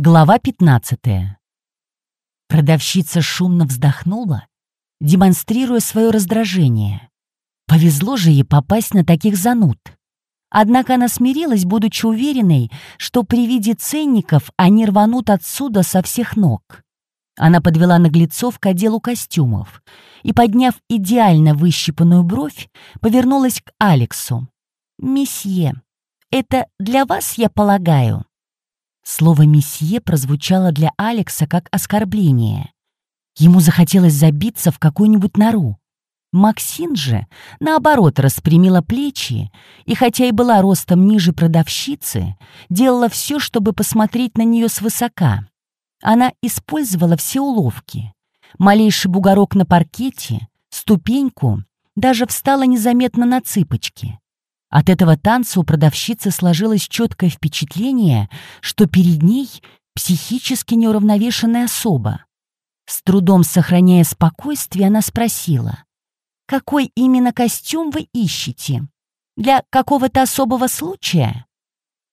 Глава 15. Продавщица шумно вздохнула, демонстрируя свое раздражение. Повезло же ей попасть на таких зануд. Однако она смирилась, будучи уверенной, что при виде ценников они рванут отсюда со всех ног. Она подвела наглецов к отделу костюмов и, подняв идеально выщипанную бровь, повернулась к Алексу. «Месье, это для вас, я полагаю?» Слово «месье» прозвучало для Алекса как оскорбление. Ему захотелось забиться в какую-нибудь нору. Максин же, наоборот, распрямила плечи и, хотя и была ростом ниже продавщицы, делала все, чтобы посмотреть на нее свысока. Она использовала все уловки. Малейший бугорок на паркете, ступеньку, даже встала незаметно на цыпочки. От этого танца у продавщицы сложилось четкое впечатление, что перед ней психически неуравновешенная особа. С трудом сохраняя спокойствие, она спросила, «Какой именно костюм вы ищете? Для какого-то особого случая?»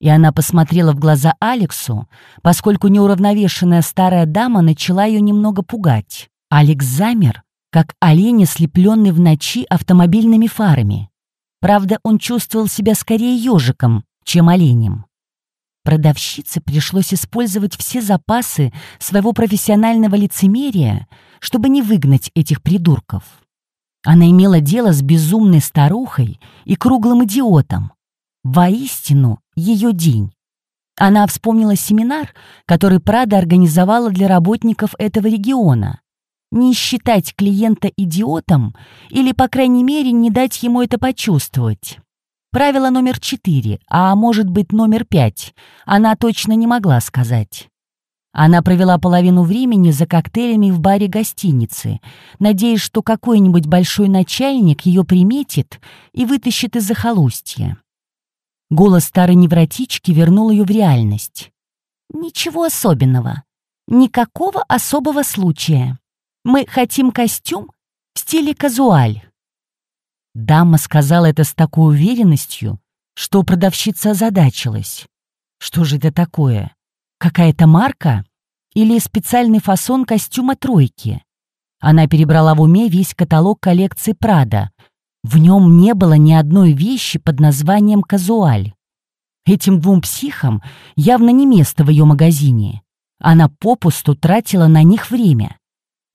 И она посмотрела в глаза Алексу, поскольку неуравновешенная старая дама начала ее немного пугать. Алекс замер, как олень, ослепленный в ночи автомобильными фарами. Правда, он чувствовал себя скорее ежиком, чем оленем. Продавщице пришлось использовать все запасы своего профессионального лицемерия, чтобы не выгнать этих придурков. Она имела дело с безумной старухой и круглым идиотом. Воистину, ее день. Она вспомнила семинар, который Прада организовала для работников этого региона не считать клиента идиотом или, по крайней мере, не дать ему это почувствовать. Правило номер четыре, а может быть номер пять, она точно не могла сказать. Она провела половину времени за коктейлями в баре гостиницы, надеясь, что какой-нибудь большой начальник ее приметит и вытащит из захолустья. Голос старой невротички вернул ее в реальность. «Ничего особенного. Никакого особого случая. Мы хотим костюм в стиле казуаль». Дама сказала это с такой уверенностью, что продавщица озадачилась. Что же это такое? Какая-то марка? Или специальный фасон костюма тройки? Она перебрала в уме весь каталог коллекции Прада. В нем не было ни одной вещи под названием «казуаль». Этим двум психам явно не место в ее магазине. Она попусту тратила на них время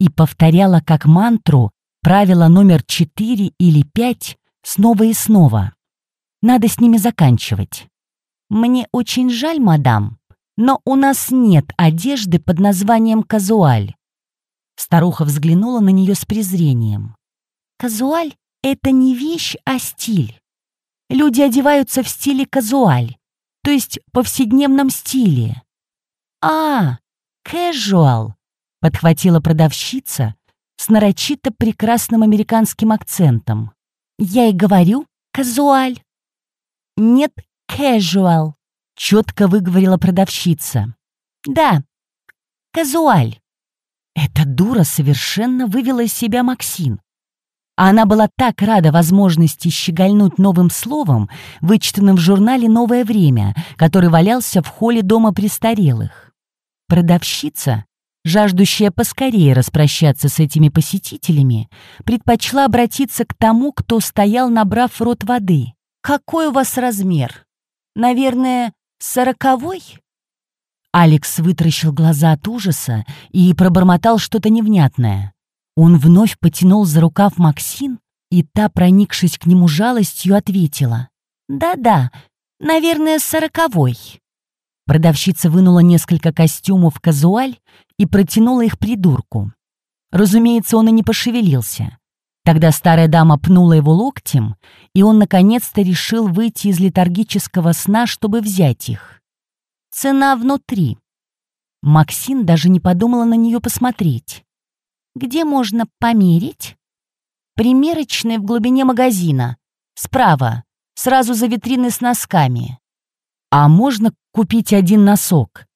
и повторяла как мантру правило номер 4 или 5 снова и снова. Надо с ними заканчивать. «Мне очень жаль, мадам, но у нас нет одежды под названием «казуаль». Старуха взглянула на нее с презрением. «Казуаль — это не вещь, а стиль. Люди одеваются в стиле казуаль, то есть повседневном стиле. А, casual — подхватила продавщица с нарочито прекрасным американским акцентом. «Я и говорю, казуаль». «Нет, casual», — четко выговорила продавщица. «Да, казуаль». Эта дура совершенно вывела из себя Максин. А она была так рада возможности щегольнуть новым словом, вычитанным в журнале «Новое время», который валялся в холле дома престарелых. Продавщица жаждущая поскорее распрощаться с этими посетителями, предпочла обратиться к тому, кто стоял, набрав рот воды. «Какой у вас размер? Наверное, сороковой?» Алекс вытаращил глаза от ужаса и пробормотал что-то невнятное. Он вновь потянул за рукав Максин, и та, проникшись к нему жалостью, ответила. «Да-да, наверное, сороковой». Продавщица вынула несколько костюмов казуаль и протянула их придурку. Разумеется, он и не пошевелился. Тогда старая дама пнула его локтем, и он наконец-то решил выйти из летаргического сна, чтобы взять их. Цена внутри. Максин даже не подумала на нее посмотреть. «Где можно померить?» «Примерочная в глубине магазина. Справа, сразу за витриной с носками. «А можно купить один носок?»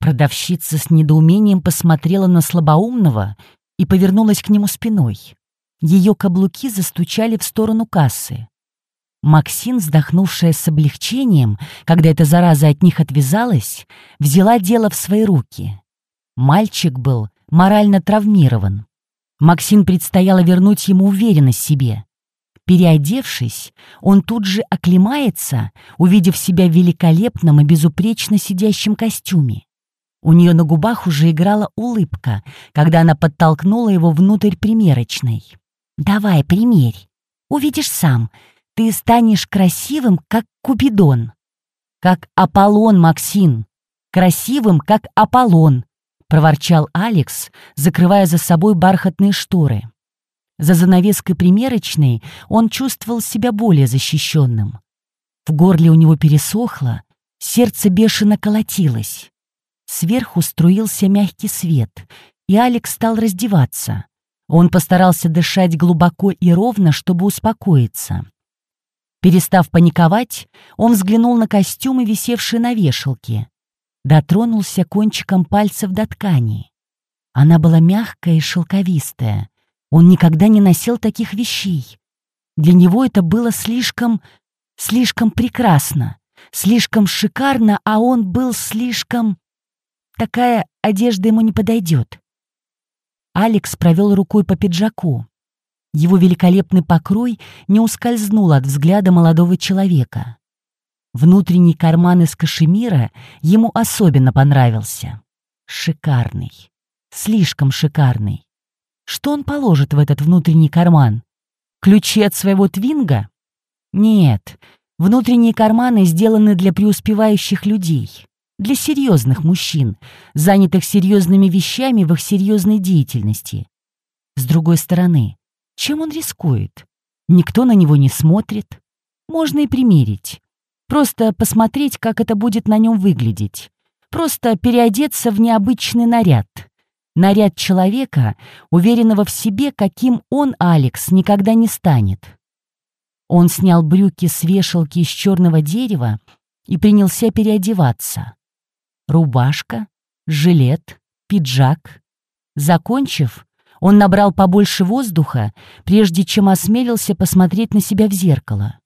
Продавщица с недоумением посмотрела на слабоумного и повернулась к нему спиной. Ее каблуки застучали в сторону кассы. Максин, вздохнувшая с облегчением, когда эта зараза от них отвязалась, взяла дело в свои руки. Мальчик был морально травмирован. Максин предстояло вернуть ему уверенность в себе. Переодевшись, он тут же оклемается, увидев себя в великолепном и безупречно сидящем костюме. У нее на губах уже играла улыбка, когда она подтолкнула его внутрь примерочной. «Давай, примерь. Увидишь сам. Ты станешь красивым, как Купидон. Как Аполлон, Максин. Красивым, как Аполлон», — проворчал Алекс, закрывая за собой бархатные шторы. За занавеской примерочной он чувствовал себя более защищенным. В горле у него пересохло, сердце бешено колотилось. Сверху струился мягкий свет, и Алекс стал раздеваться. Он постарался дышать глубоко и ровно, чтобы успокоиться. Перестав паниковать, он взглянул на костюмы, висевшие на вешалке. Дотронулся кончиком пальцев до ткани. Она была мягкая и шелковистая. Он никогда не носил таких вещей. Для него это было слишком, слишком прекрасно, слишком шикарно, а он был слишком... Такая одежда ему не подойдет. Алекс провел рукой по пиджаку. Его великолепный покрой не ускользнул от взгляда молодого человека. Внутренний карман из кашемира ему особенно понравился. Шикарный. Слишком шикарный. Что он положит в этот внутренний карман? Ключи от своего твинга? Нет, внутренние карманы сделаны для преуспевающих людей для серьезных мужчин, занятых серьезными вещами в их серьезной деятельности. С другой стороны, чем он рискует? Никто на него не смотрит. Можно и примерить. Просто посмотреть, как это будет на нем выглядеть. Просто переодеться в необычный наряд. Наряд человека, уверенного в себе, каким он, Алекс, никогда не станет. Он снял брюки с вешалки из черного дерева и принялся переодеваться рубашка, жилет, пиджак. Закончив, он набрал побольше воздуха, прежде чем осмелился посмотреть на себя в зеркало.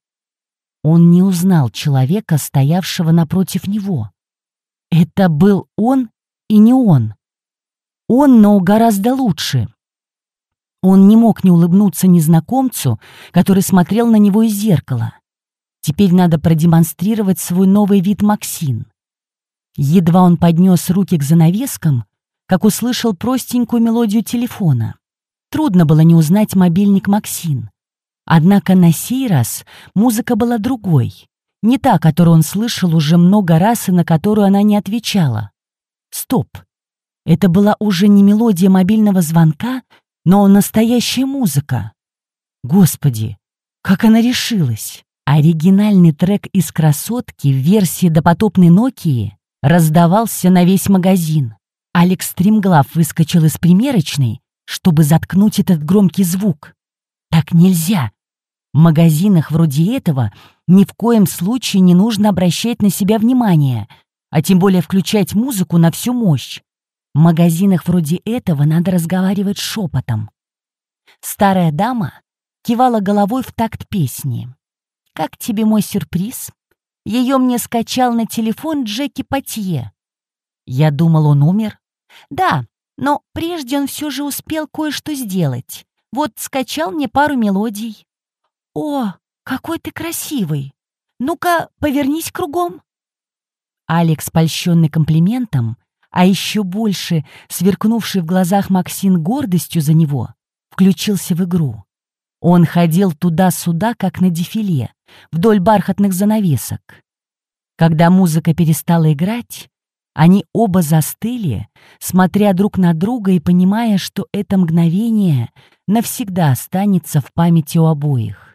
Он не узнал человека, стоявшего напротив него. Это был он и не он. Он, но гораздо лучше. Он не мог не улыбнуться незнакомцу, который смотрел на него из зеркала. Теперь надо продемонстрировать свой новый вид Максин. Едва он поднес руки к занавескам, как услышал простенькую мелодию телефона. Трудно было не узнать мобильник Максин. Однако на сей раз музыка была другой, не та, которую он слышал уже много раз и на которую она не отвечала. Стоп! Это была уже не мелодия мобильного звонка, но настоящая музыка. Господи, как она решилась! Оригинальный трек из «Красотки» в версии допотопной Нокии раздавался на весь магазин. Алекс Стримглав выскочил из примерочной, чтобы заткнуть этот громкий звук. Так нельзя. В магазинах вроде этого ни в коем случае не нужно обращать на себя внимание, а тем более включать музыку на всю мощь. В магазинах вроде этого надо разговаривать шепотом. Старая дама кивала головой в такт песни. «Как тебе мой сюрприз?» Ее мне скачал на телефон Джеки Патье. Я думал, он умер. Да, но прежде он все же успел кое-что сделать. Вот скачал мне пару мелодий. О, какой ты красивый! Ну-ка, повернись кругом. Алекс, польщенный комплиментом, а еще больше сверкнувший в глазах Максин гордостью за него, включился в игру. Он ходил туда-сюда, как на дефиле, вдоль бархатных занавесок. Когда музыка перестала играть, они оба застыли, смотря друг на друга и понимая, что это мгновение навсегда останется в памяти у обоих.